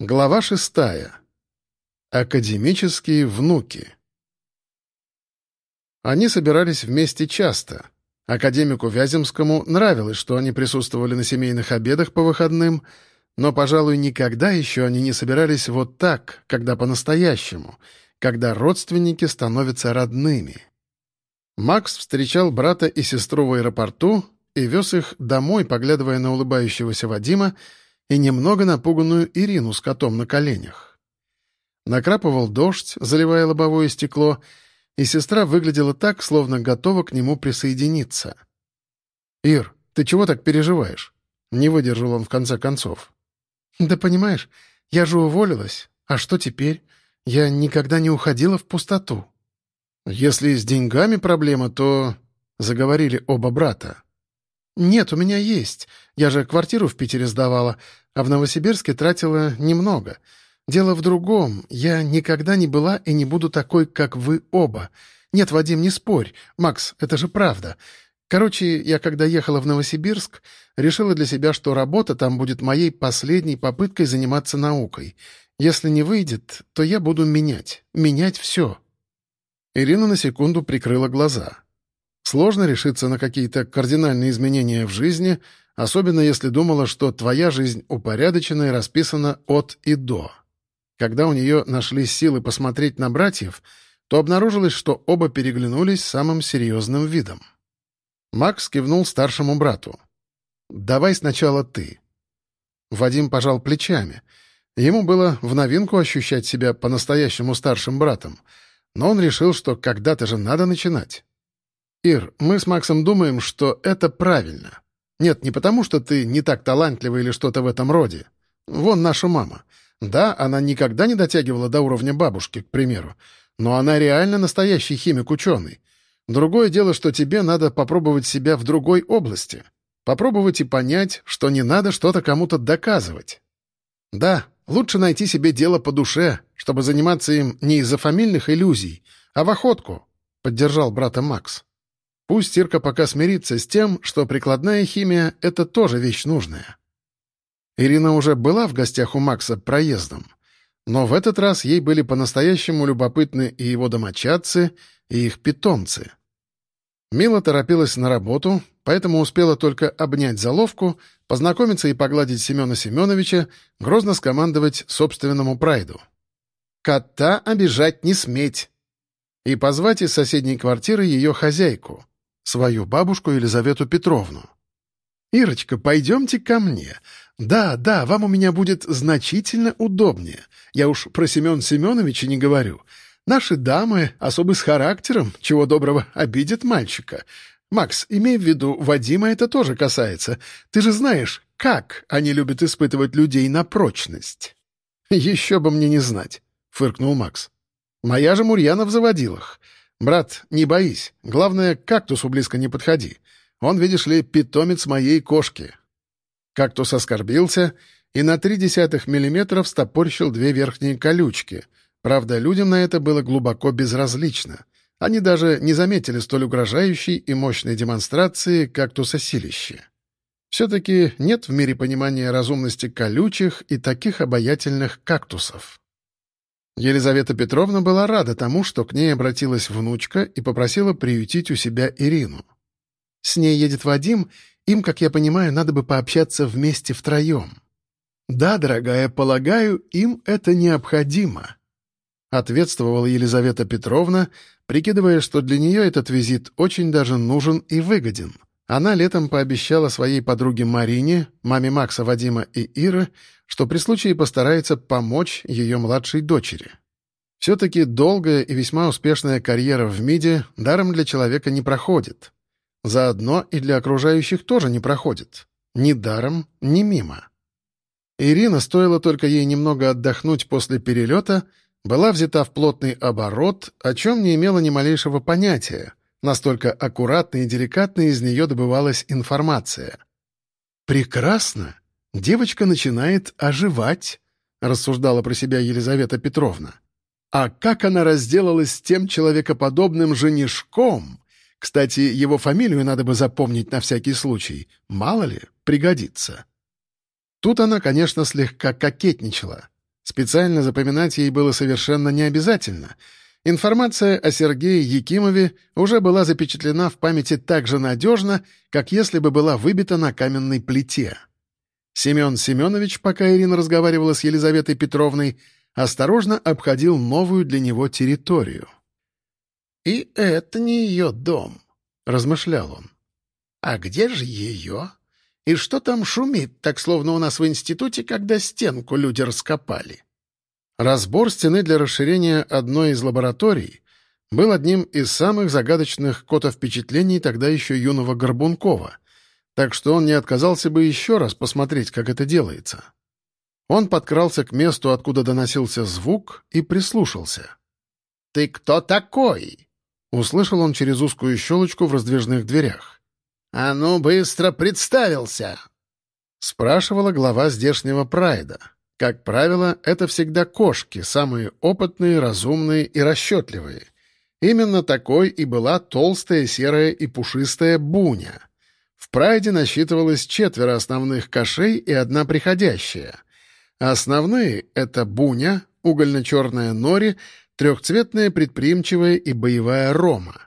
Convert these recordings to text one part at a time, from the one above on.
Глава шестая. Академические внуки. Они собирались вместе часто. Академику Вяземскому нравилось, что они присутствовали на семейных обедах по выходным, но, пожалуй, никогда еще они не собирались вот так, когда по-настоящему, когда родственники становятся родными. Макс встречал брата и сестру в аэропорту и вез их домой, поглядывая на улыбающегося Вадима, и немного напуганную Ирину с котом на коленях. Накрапывал дождь, заливая лобовое стекло, и сестра выглядела так, словно готова к нему присоединиться. «Ир, ты чего так переживаешь?» Не выдержал он в конце концов. «Да понимаешь, я же уволилась. А что теперь? Я никогда не уходила в пустоту». «Если с деньгами проблема, то...» — заговорили оба брата. «Нет, у меня есть. Я же квартиру в Питере сдавала, а в Новосибирске тратила немного. Дело в другом. Я никогда не была и не буду такой, как вы оба. Нет, Вадим, не спорь. Макс, это же правда. Короче, я когда ехала в Новосибирск, решила для себя, что работа там будет моей последней попыткой заниматься наукой. Если не выйдет, то я буду менять. Менять все». Ирина на секунду прикрыла глаза. Сложно решиться на какие-то кардинальные изменения в жизни, особенно если думала, что твоя жизнь упорядочена и расписана от и до. Когда у нее нашлись силы посмотреть на братьев, то обнаружилось, что оба переглянулись самым серьезным видом. Макс кивнул старшему брату. «Давай сначала ты». Вадим пожал плечами. Ему было в новинку ощущать себя по-настоящему старшим братом, но он решил, что когда-то же надо начинать. «Ир, мы с Максом думаем, что это правильно. Нет, не потому, что ты не так талантлива или что-то в этом роде. Вон наша мама. Да, она никогда не дотягивала до уровня бабушки, к примеру, но она реально настоящий химик-ученый. Другое дело, что тебе надо попробовать себя в другой области. Попробовать и понять, что не надо что-то кому-то доказывать. Да, лучше найти себе дело по душе, чтобы заниматься им не из-за фамильных иллюзий, а в охотку», — поддержал брата Макс. Пусть Ирка пока смирится с тем, что прикладная химия — это тоже вещь нужная. Ирина уже была в гостях у Макса проездом, но в этот раз ей были по-настоящему любопытны и его домочадцы, и их питомцы. Мила торопилась на работу, поэтому успела только обнять заловку, познакомиться и погладить Семена Семеновича, грозно скомандовать собственному прайду. «Кота обижать не сметь!» и позвать из соседней квартиры ее хозяйку — свою бабушку Елизавету Петровну. «Ирочка, пойдемте ко мне. Да, да, вам у меня будет значительно удобнее. Я уж про Семен Семеновича не говорю. Наши дамы особы с характером, чего доброго, обидят мальчика. Макс, имей в виду, Вадима это тоже касается. Ты же знаешь, как они любят испытывать людей на прочность». «Еще бы мне не знать», — фыркнул Макс. «Моя же Мурьяна в заводилах. «Брат, не боись. Главное, к кактусу близко не подходи. Он, видишь ли, питомец моей кошки». Кактус оскорбился и на три десятых миллиметров стопорщил две верхние колючки. Правда, людям на это было глубоко безразлично. Они даже не заметили столь угрожающей и мощной демонстрации кактусосилища. Все-таки нет в мире понимания разумности колючих и таких обаятельных кактусов. Елизавета Петровна была рада тому, что к ней обратилась внучка и попросила приютить у себя Ирину. «С ней едет Вадим, им, как я понимаю, надо бы пообщаться вместе втроем». «Да, дорогая, полагаю, им это необходимо», — ответствовала Елизавета Петровна, прикидывая, что для нее этот визит очень даже нужен и выгоден. Она летом пообещала своей подруге Марине, маме Макса, Вадима и Иры, что при случае постарается помочь ее младшей дочери. Все-таки долгая и весьма успешная карьера в МИДе даром для человека не проходит. Заодно и для окружающих тоже не проходит. Ни даром, ни мимо. Ирина, стоило только ей немного отдохнуть после перелета, была взята в плотный оборот, о чем не имела ни малейшего понятия, настолько аккуратно и деликатно из нее добывалась информация. «Прекрасно!» Девочка начинает оживать, рассуждала про себя Елизавета Петровна. А как она разделалась с тем человекоподобным женишком? Кстати, его фамилию надо бы запомнить на всякий случай. Мало ли, пригодится. Тут она, конечно, слегка кокетничала. Специально запоминать ей было совершенно не обязательно. Информация о Сергее Якимове уже была запечатлена в памяти так же надежно, как если бы была выбита на каменной плите. Семен Семенович, пока Ирина разговаривала с Елизаветой Петровной, осторожно обходил новую для него территорию. «И это не ее дом», — размышлял он. «А где же ее? И что там шумит, так словно у нас в институте, когда стенку люди раскопали?» Разбор стены для расширения одной из лабораторий был одним из самых загадочных котовпечатлений тогда еще юного Горбункова, так что он не отказался бы еще раз посмотреть, как это делается. Он подкрался к месту, откуда доносился звук, и прислушался. «Ты кто такой?» — услышал он через узкую щелочку в раздвижных дверях. «А ну, быстро представился!» — спрашивала глава здешнего прайда. Как правило, это всегда кошки, самые опытные, разумные и расчетливые. Именно такой и была толстая, серая и пушистая буня. В прайде насчитывалось четверо основных кошей и одна приходящая. Основные — это буня, угольно-черная нори, трехцветная предприимчивая и боевая рома.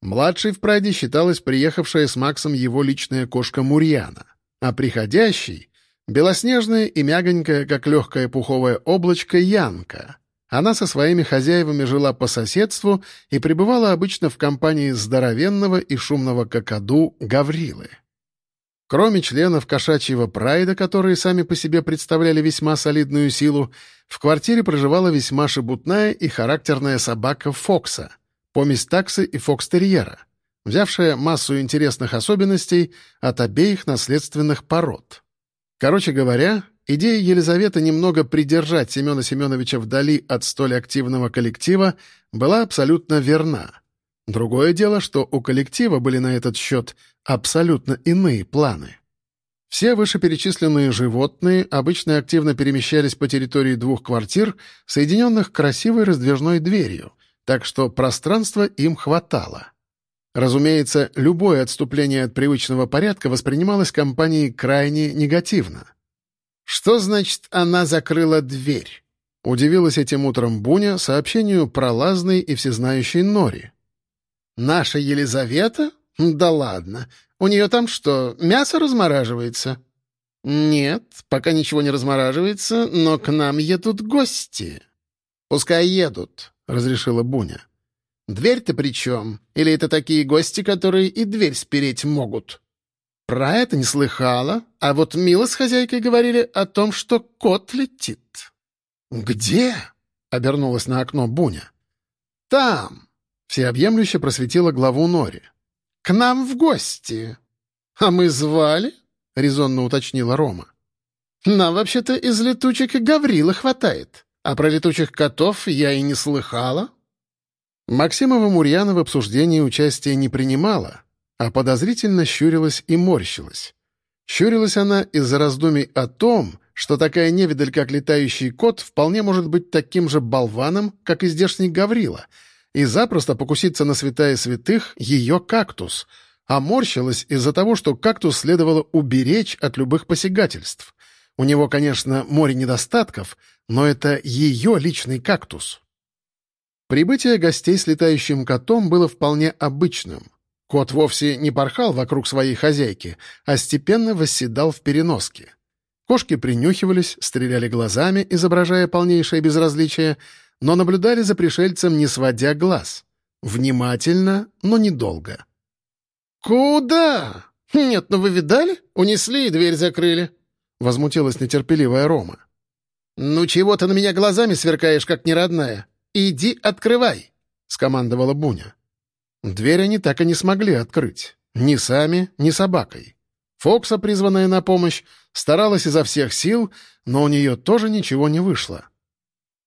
Младшей в прайде считалась приехавшая с Максом его личная кошка Мурьяна, а приходящей — белоснежная и мягонькая, как легкое пуховое облачко, Янка. Она со своими хозяевами жила по соседству и пребывала обычно в компании здоровенного и шумного какаду Гаврилы. Кроме членов кошачьего прайда, которые сами по себе представляли весьма солидную силу, в квартире проживала весьма шебутная и характерная собака Фокса, помесь таксы и фокстерьера, взявшая массу интересных особенностей от обеих наследственных пород. Короче говоря, идея Елизаветы немного придержать Семена Семеновича вдали от столь активного коллектива была абсолютно верна — Другое дело, что у коллектива были на этот счет абсолютно иные планы. Все вышеперечисленные животные обычно активно перемещались по территории двух квартир, соединенных красивой раздвижной дверью, так что пространства им хватало. Разумеется, любое отступление от привычного порядка воспринималось компанией крайне негативно. «Что значит, она закрыла дверь?» Удивилась этим утром Буня сообщению про лазный и всезнающий Нори. «Наша Елизавета? Да ладно. У нее там что, мясо размораживается?» «Нет, пока ничего не размораживается, но к нам едут гости». «Пускай едут», — разрешила Буня. «Дверь-то при чем? Или это такие гости, которые и дверь спереть могут?» «Про это не слыхала, а вот Мила с хозяйкой говорили о том, что кот летит». «Где?» — обернулась на окно Буня. «Там, Всеобъемлюще просветила главу Нори. «К нам в гости!» «А мы звали?» — резонно уточнила Рома. «Нам вообще-то из летучих Гаврила хватает, а про летучих котов я и не слыхала». Максимова Мурьяна в обсуждении участия не принимала, а подозрительно щурилась и морщилась. Щурилась она из-за раздумий о том, что такая невидаль, как летающий кот, вполне может быть таким же болваном, как и здешний Гаврила — и запросто покуситься на святая святых ее кактус, а морщилась из-за того, что кактус следовало уберечь от любых посягательств. У него, конечно, море недостатков, но это ее личный кактус. Прибытие гостей с летающим котом было вполне обычным. Кот вовсе не порхал вокруг своей хозяйки, а степенно восседал в переноске. Кошки принюхивались, стреляли глазами, изображая полнейшее безразличие — но наблюдали за пришельцем, не сводя глаз. Внимательно, но недолго. «Куда? Нет, ну вы видали? Унесли и дверь закрыли», — возмутилась нетерпеливая Рома. «Ну чего ты на меня глазами сверкаешь, как неродная? Иди открывай», — скомандовала Буня. Дверь они так и не смогли открыть. Ни сами, ни собакой. Фокса, призванная на помощь, старалась изо всех сил, но у нее тоже ничего не вышло.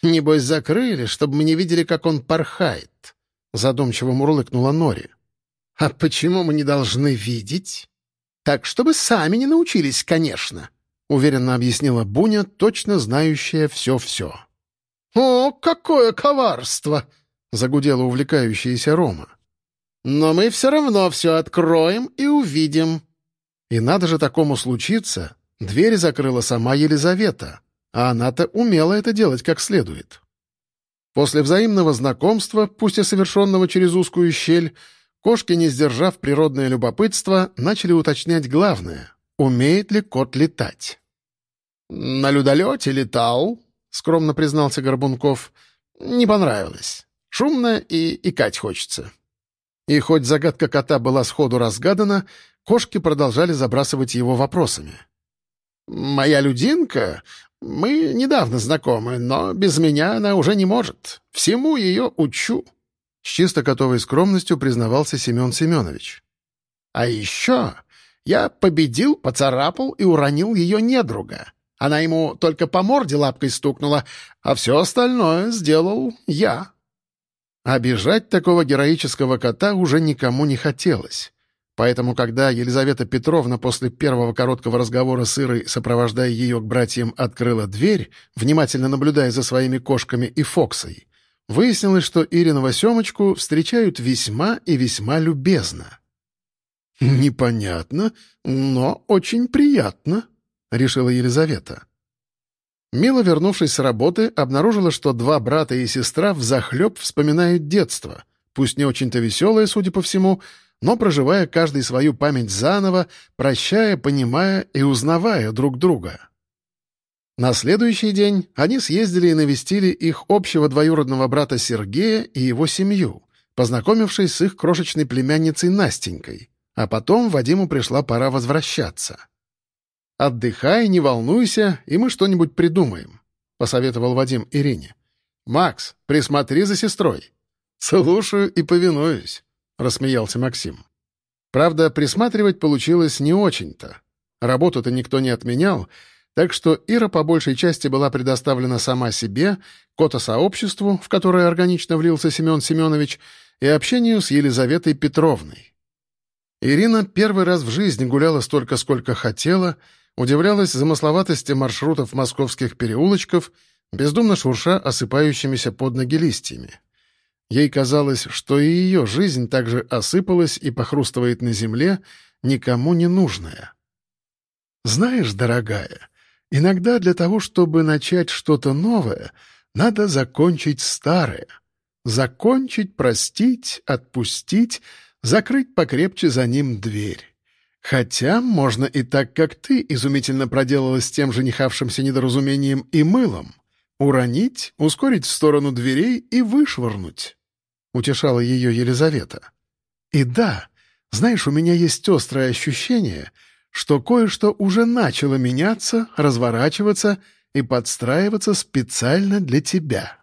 «Небось, закрыли, чтобы мы не видели, как он порхает», — задумчиво мурлыкнула Нори. «А почему мы не должны видеть?» «Так, чтобы сами не научились, конечно», — уверенно объяснила Буня, точно знающая все-все. «О, какое коварство!» — загудела увлекающаяся Рома. «Но мы все равно все откроем и увидим». И надо же такому случиться, дверь закрыла сама Елизавета, а она-то умела это делать как следует. После взаимного знакомства, пусть и совершенного через узкую щель, кошки, не сдержав природное любопытство, начали уточнять главное — умеет ли кот летать. «На людолете летал», — скромно признался Горбунков. «Не понравилось. Шумно и икать хочется». И хоть загадка кота была сходу разгадана, кошки продолжали забрасывать его вопросами. «Моя людинка мы недавно знакомы, но без меня она уже не может. Всему ее учу». С чисто котовой скромностью признавался Семен Семенович. «А еще я победил, поцарапал и уронил ее недруга. Она ему только по морде лапкой стукнула, а все остальное сделал я». Обижать такого героического кота уже никому не хотелось. Поэтому, когда Елизавета Петровна после первого короткого разговора с Ирой, сопровождая ее к братьям, открыла дверь, внимательно наблюдая за своими кошками и Фоксой, выяснилось, что Ириного Семочку встречают весьма и весьма любезно. «Непонятно, но очень приятно», — решила Елизавета. Мила, вернувшись с работы, обнаружила, что два брата и сестра взахлеб вспоминают детство, пусть не очень-то веселое, судя по всему, но проживая каждый свою память заново, прощая, понимая и узнавая друг друга. На следующий день они съездили и навестили их общего двоюродного брата Сергея и его семью, познакомившись с их крошечной племянницей Настенькой, а потом Вадиму пришла пора возвращаться. «Отдыхай, не волнуйся, и мы что-нибудь придумаем», — посоветовал Вадим Ирине. «Макс, присмотри за сестрой». «Слушаю и повинуюсь», рассмеялся Максим. Правда, присматривать получилось не очень-то. Работу-то никто не отменял, так что Ира по большей части была предоставлена сама себе, кота-сообществу, в которое органично влился Семен Семенович, и общению с Елизаветой Петровной. Ирина первый раз в жизни гуляла столько, сколько хотела, удивлялась замысловатости маршрутов московских переулочков, бездумно шурша осыпающимися под ноги листьями. Ей казалось, что и ее жизнь также осыпалась и похрустывает на земле, никому не нужная. «Знаешь, дорогая, иногда для того, чтобы начать что-то новое, надо закончить старое. Закончить, простить, отпустить, закрыть покрепче за ним дверь. Хотя можно и так, как ты изумительно проделала с тем женихавшимся недоразумением и мылом. Уронить, ускорить в сторону дверей и вышвырнуть. — утешала ее Елизавета. «И да, знаешь, у меня есть острое ощущение, что кое-что уже начало меняться, разворачиваться и подстраиваться специально для тебя».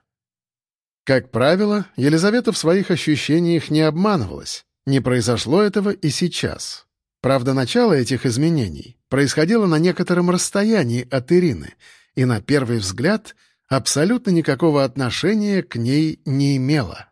Как правило, Елизавета в своих ощущениях не обманывалась. Не произошло этого и сейчас. Правда, начало этих изменений происходило на некотором расстоянии от Ирины, и на первый взгляд абсолютно никакого отношения к ней не имело.